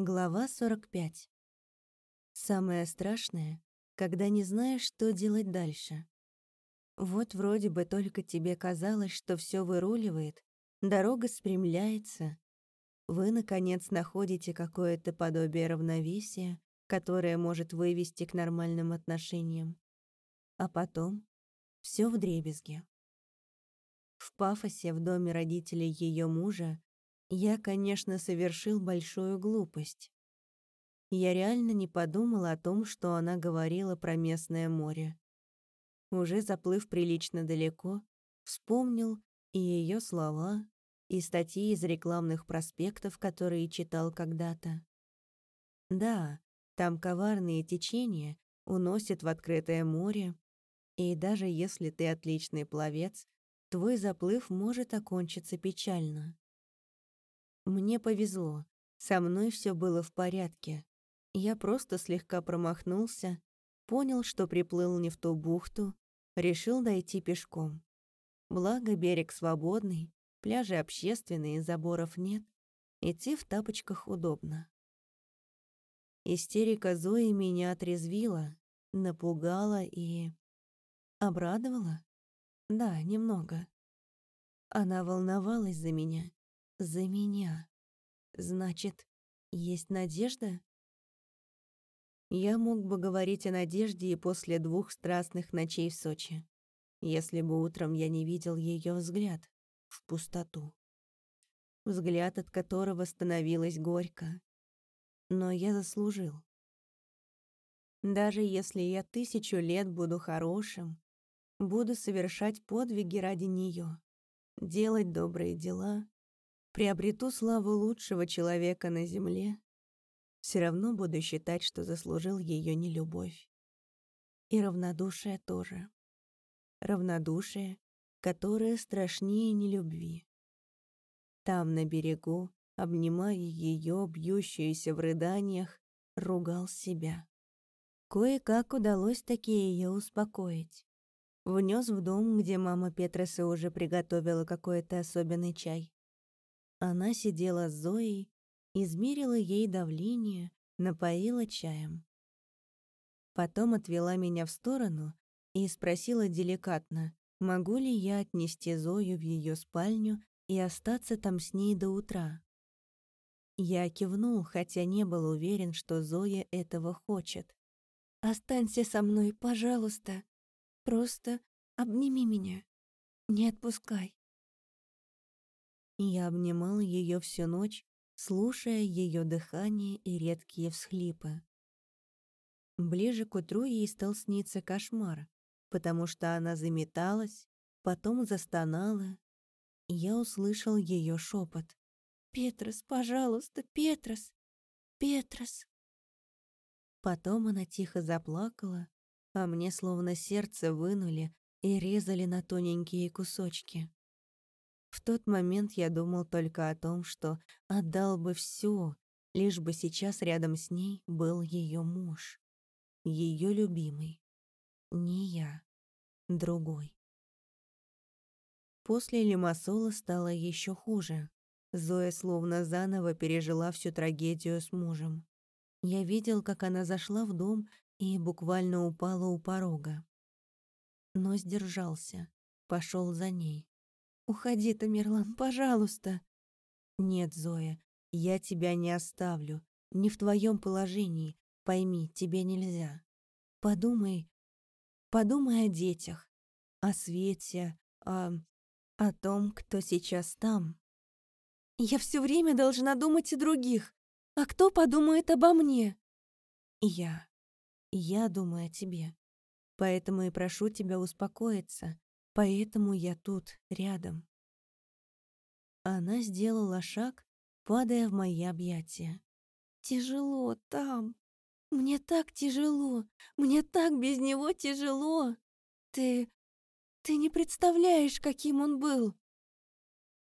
Глава 45. Самое страшное, когда не знаешь, что делать дальше. Вот вроде бы только тебе казалось, что все выруливает, дорога спрямляется. Вы, наконец, находите какое-то подобие равновесия, которое может вывести к нормальным отношениям. А потом все в дребезге. В пафосе в доме родителей ее мужа я, конечно, совершил большую глупость. Я реально не подумала о том, что она говорила про местное море. Уже заплыв прилично далеко, вспомнил и ее слова, и статьи из рекламных проспектов, которые читал когда-то. Да, там коварные течения уносят в открытое море, и даже если ты отличный пловец, твой заплыв может окончиться печально. Мне повезло. Со мной все было в порядке. Я просто слегка промахнулся, понял, что приплыл не в ту бухту, решил дойти пешком. Благо берег свободный, пляжи общественные, заборов нет. Идти в тапочках удобно. Истерика Зои меня отрезвила, напугала и... Обрадовала? Да, немного. Она волновалась за меня, за меня. Значит, есть надежда? Я мог бы говорить о надежде и после двух страстных ночей в Сочи, если бы утром я не видел ее взгляд в пустоту. Взгляд, от которого становилось горько. Но я заслужил. Даже если я тысячу лет буду хорошим, буду совершать подвиги ради нее, делать добрые дела, приобрету славу лучшего человека на земле, все равно буду считать, что заслужил ее нелюбовь. И равнодушие тоже. Равнодушие, которое страшнее нелюбви. Там, на берегу, обнимая ее, бьющуюся в рыданиях, ругал себя. Кое-как удалось таки ее успокоить. Внес в дом, где мама Петроса уже приготовила какой-то особенный чай. Она сидела с Зоей, измерила ей давление, напоила чаем. Потом отвела меня в сторону и спросила деликатно, могу ли я отнести Зою в ее спальню и остаться там с ней до утра. Я кивнул, хотя не был уверен, что Зоя этого хочет. «Останься со мной, пожалуйста. Просто обними меня. Не отпускай». Я обнимал ее всю ночь, слушая ее дыхание и редкие всхлипы. Ближе к утру ей стал сниться кошмар, потому что она заметалась, потом застонала, и я услышал ее шепот. «Петрос, пожалуйста, Петрос! Петрос!» Потом она тихо заплакала, а мне словно сердце вынули и резали на тоненькие кусочки. В тот момент я думал только о том, что отдал бы все, лишь бы сейчас рядом с ней был ее муж. Ее любимый. Не я. Другой. После лимассола стало еще хуже. Зоя словно заново пережила всю трагедию с мужем. Я видел, как она зашла в дом и буквально упала у порога. Но сдержался, пошел за ней. «Уходи, Тамерлан, пожалуйста!» «Нет, Зоя, я тебя не оставлю. Не в твоем положении. Пойми, тебе нельзя. Подумай, подумай о детях, о свете, о... о том, кто сейчас там. Я все время должна думать о других. А кто подумает обо мне? Я. Я думаю о тебе. Поэтому и прошу тебя успокоиться. Поэтому я тут, рядом. Она сделала шаг, падая в мои объятия. «Тяжело там. Мне так тяжело. Мне так без него тяжело. Ты... ты не представляешь, каким он был».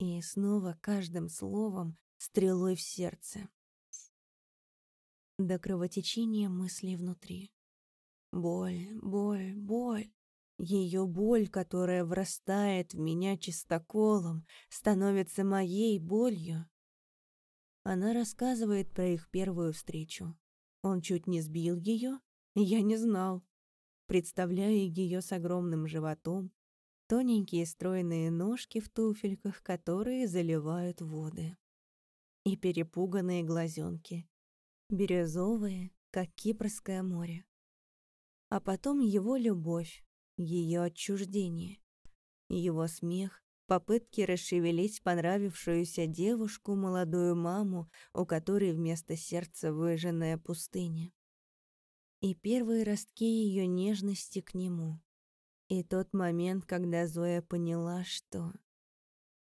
И снова каждым словом стрелой в сердце. До кровотечения мыслей внутри. Боль, боль, боль. Ее боль, которая врастает в меня чистоколом, становится моей болью. Она рассказывает про их первую встречу. Он чуть не сбил ее, я не знал. Представляю ее с огромным животом, тоненькие стройные ножки в туфельках, которые заливают воды. И перепуганные глазенки, бирюзовые, как Кипрское море. А потом его любовь, ее отчуждение, его смех, попытки расшевелить понравившуюся девушку, молодую маму, у которой вместо сердца выжженная пустыня. И первые ростки ее нежности к нему. И тот момент, когда Зоя поняла, что...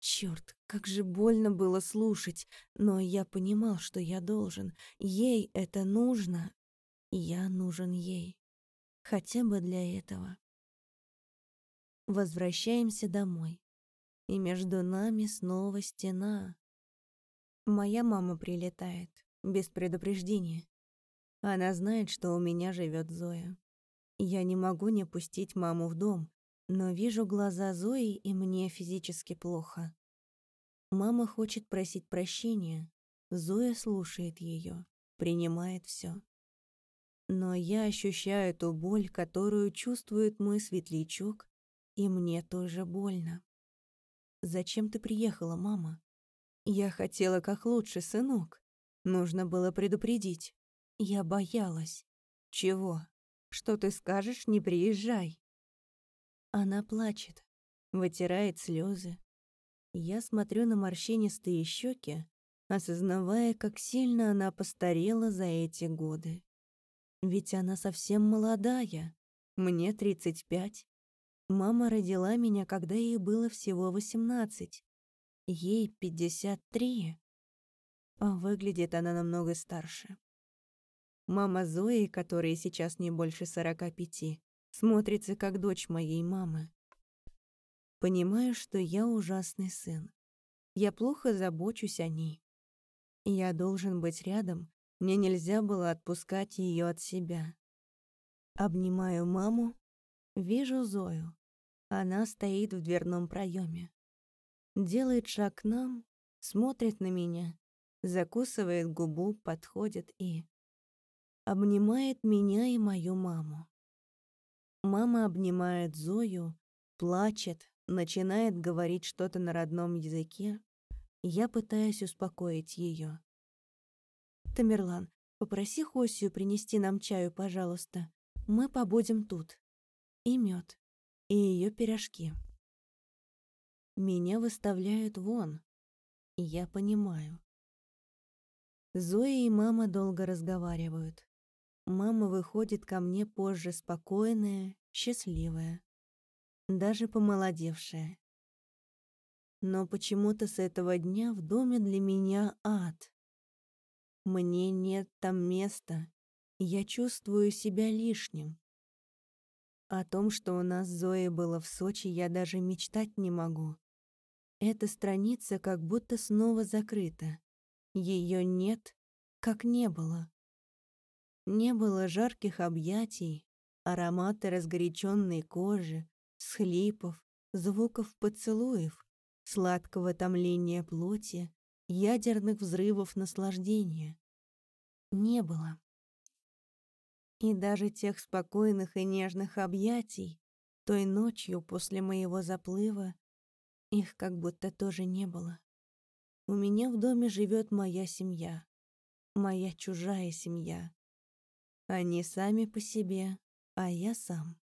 Черт, как же больно было слушать, но я понимал, что я должен. Ей это нужно. Я нужен ей. Хотя бы для этого. Возвращаемся домой и между нами снова стена. Моя мама прилетает, без предупреждения. Она знает, что у меня живет Зоя. Я не могу не пустить маму в дом, но вижу глаза Зои, и мне физически плохо. Мама хочет просить прощения. Зоя слушает ее, принимает все. Но я ощущаю ту боль, которую чувствует мой светлячок, и мне тоже больно. «Зачем ты приехала, мама?» «Я хотела как лучше, сынок. Нужно было предупредить. Я боялась. Чего? Что ты скажешь, не приезжай?» Она плачет, вытирает слезы. Я смотрю на морщинистые щеки, осознавая, как сильно она постарела за эти годы. Ведь она совсем молодая, мне 35, Мама родила меня, когда ей было всего 18. Ей 53. А выглядит она намного старше. Мама Зои, которой сейчас не больше 45, смотрится как дочь моей мамы. Понимаю, что я ужасный сын. Я плохо забочусь о ней. Я должен быть рядом, мне нельзя было отпускать ее от себя. Обнимаю маму, вижу Зою. Она стоит в дверном проеме. Делает шаг к нам, смотрит на меня, закусывает губу, подходит и... Обнимает меня и мою маму. Мама обнимает Зою, плачет, начинает говорить что-то на родном языке. Я пытаюсь успокоить ее. «Тамерлан, попроси Хосию принести нам чаю, пожалуйста. Мы побудем тут. И мед и ее пирожки. Меня выставляют вон, и я понимаю. Зоя и мама долго разговаривают. Мама выходит ко мне позже спокойная, счастливая, даже помолодевшая. Но почему-то с этого дня в доме для меня ад. Мне нет там места, я чувствую себя лишним. О том, что у нас Зоей было в Сочи, я даже мечтать не могу. Эта страница как будто снова закрыта. Ее нет, как не было. Не было жарких объятий, аромата разгоряченной кожи, схлипов, звуков поцелуев, сладкого томления плоти, ядерных взрывов наслаждения. Не было. И даже тех спокойных и нежных объятий той ночью после моего заплыва их как будто тоже не было. У меня в доме живет моя семья, моя чужая семья. Они сами по себе, а я сам.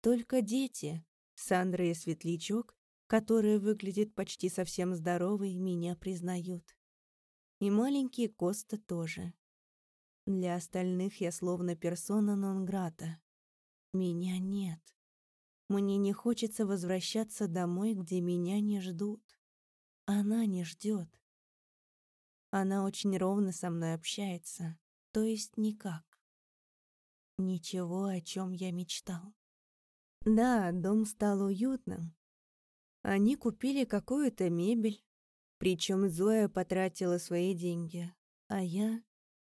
Только дети, Сандра и Светлячок, которая выглядит почти совсем здоровой, меня признают. И маленький Коста тоже. Для остальных я словно персона нон-грата. Меня нет. Мне не хочется возвращаться домой, где меня не ждут. Она не ждет. Она очень ровно со мной общается, то есть никак. Ничего, о чем я мечтал. Да, дом стал уютным. Они купили какую-то мебель, причем Зоя потратила свои деньги, а я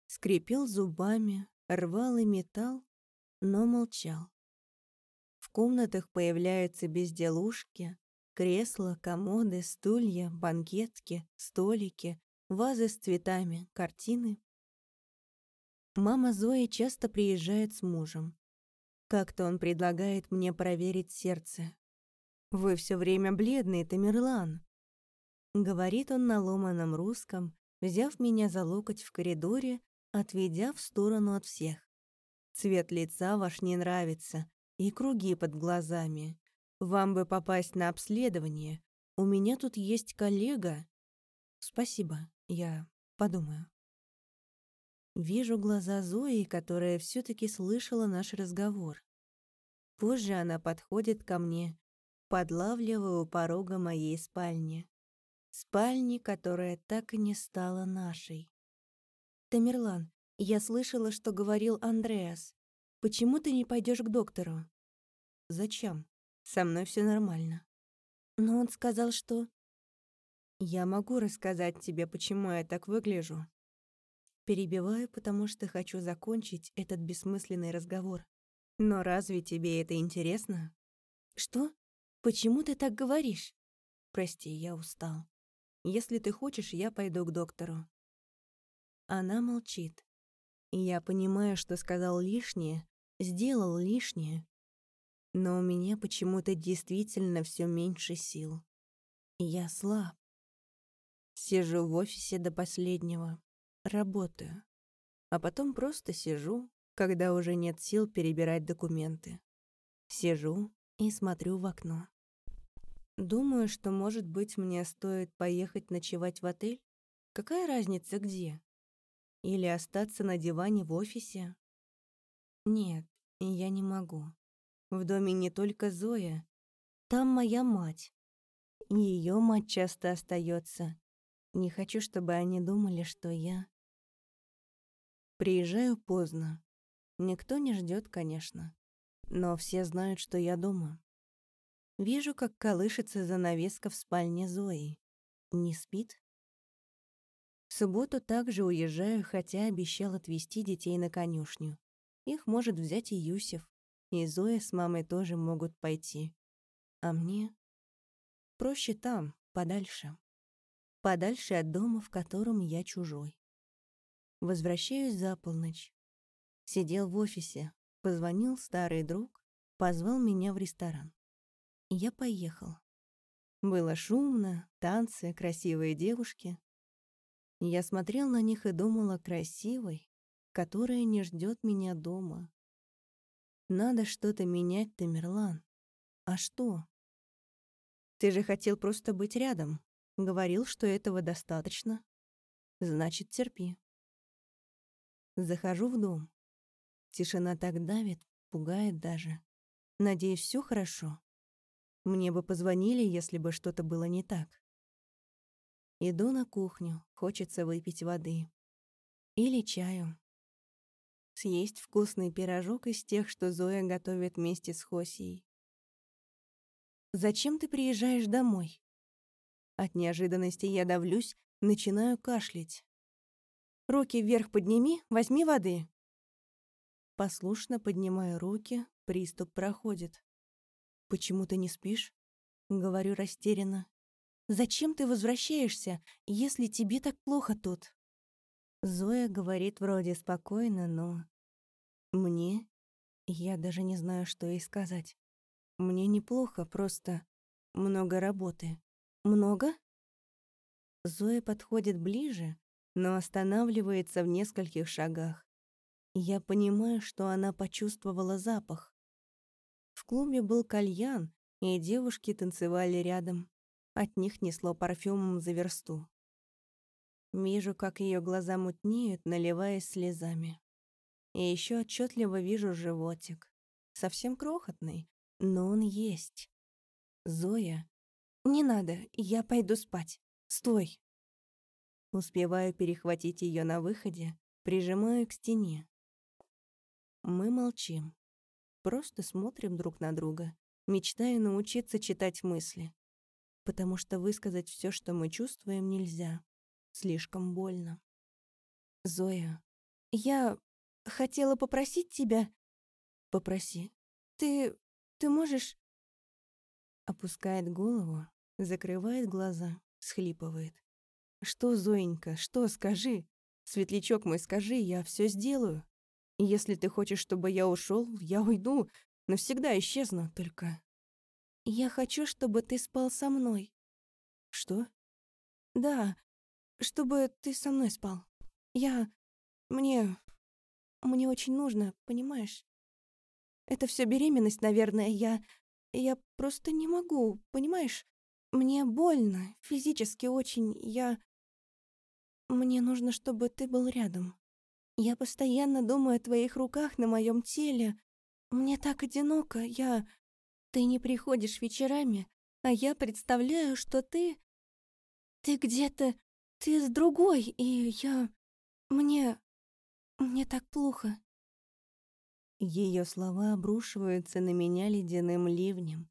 скрипел зубами, рвал и металл, но молчал. В комнатах появляются безделушки, кресла, комоды, стулья, банкетки, столики, вазы с цветами, картины. Мама Зои часто приезжает с мужем. Как-то он предлагает мне проверить сердце. «Вы все время бледный, Тамерлан», — говорит он на ломаном русском, взяв меня за локоть в коридоре, отведя в сторону от всех. Цвет лица ваш не нравится, и круги под глазами. Вам бы попасть на обследование. У меня тут есть коллега. Спасибо, я подумаю. Вижу глаза Зои, которая все таки слышала наш разговор. Позже она подходит ко мне, подлавливая у порога моей спальни. Спальни, которая так и не стала нашей. «Тамерлан, я слышала, что говорил Андреас. Почему ты не пойдешь к доктору?» «Зачем? Со мной все нормально». «Но он сказал, что...» «Я могу рассказать тебе, почему я так выгляжу». Перебиваю, потому что хочу закончить этот бессмысленный разговор. Но разве тебе это интересно? Что? Почему ты так говоришь? Прости, я устал. Если ты хочешь, я пойду к доктору. Она молчит. Я понимаю, что сказал лишнее, сделал лишнее. Но у меня почему-то действительно все меньше сил. Я слаб. Сижу в офисе до последнего. Работаю. А потом просто сижу, когда уже нет сил перебирать документы. Сижу и смотрю в окно. Думаю, что, может быть, мне стоит поехать ночевать в отель? Какая разница где? Или остаться на диване в офисе? Нет, я не могу. В доме не только Зоя. Там моя мать. Её мать часто остается. Не хочу, чтобы они думали, что я... Приезжаю поздно. Никто не ждет, конечно. Но все знают, что я дома. Вижу, как колышется занавеска в спальне Зои. Не спит? Субботу также уезжаю, хотя обещал отвезти детей на конюшню. Их может взять и Юсев. И Зоя с мамой тоже могут пойти. А мне? Проще там, подальше. Подальше от дома, в котором я чужой. Возвращаюсь за полночь. Сидел в офисе, позвонил старый друг, позвал меня в ресторан. Я поехал. Было шумно, танцы, красивые девушки. Я смотрел на них и думал о красивой, которая не ждет меня дома. Надо что-то менять, Тамерлан. А что? Ты же хотел просто быть рядом. Говорил, что этого достаточно. Значит, терпи. Захожу в дом. Тишина так давит, пугает даже. Надеюсь, все хорошо. Мне бы позвонили, если бы что-то было не так. Иду на кухню, хочется выпить воды. Или чаю. Съесть вкусный пирожок из тех, что Зоя готовит вместе с Хосией. «Зачем ты приезжаешь домой?» От неожиданности я давлюсь, начинаю кашлять. «Руки вверх подними, возьми воды», Послушно поднимаю руки, приступ проходит. «Почему ты не спишь?» — говорю растерянно. «Зачем ты возвращаешься, если тебе так плохо тут?» Зоя говорит вроде спокойно, но... Мне? Я даже не знаю, что ей сказать. Мне неплохо, просто много работы. Много? Зоя подходит ближе, но останавливается в нескольких шагах. Я понимаю, что она почувствовала запах. В клубе был кальян, и девушки танцевали рядом. От них несло парфюмом за версту. Вижу, как ее глаза мутнеют, наливаясь слезами. И еще отчетливо вижу животик. Совсем крохотный, но он есть. Зоя. «Не надо, я пойду спать. Стой!» Успеваю перехватить ее на выходе, прижимаю к стене. Мы молчим. Просто смотрим друг на друга, мечтая научиться читать мысли. Потому что высказать все, что мы чувствуем, нельзя. Слишком больно. Зоя, я хотела попросить тебя... Попроси. Ты... ты можешь... Опускает голову, закрывает глаза, схлипывает. Что, Зоенька, что, скажи? Светлячок мой, скажи, я все сделаю. Если ты хочешь, чтобы я ушел, я уйду, навсегда исчезну, только... Я хочу, чтобы ты спал со мной. Что? Да, чтобы ты со мной спал. Я... Мне... Мне очень нужно, понимаешь? Это все беременность, наверное. Я... Я просто не могу, понимаешь? Мне больно, физически очень. Я... Мне нужно, чтобы ты был рядом. Я постоянно думаю о твоих руках на моем теле. Мне так одиноко. Я... Ты не приходишь вечерами, а я представляю, что ты... Ты где-то... Ты с другой, и я... Мне... Мне так плохо. Ее слова обрушиваются на меня ледяным ливнем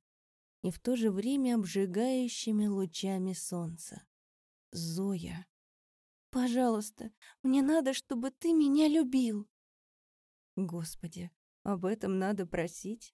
и в то же время обжигающими лучами солнца. Зоя. Пожалуйста, мне надо, чтобы ты меня любил. Господи, об этом надо просить.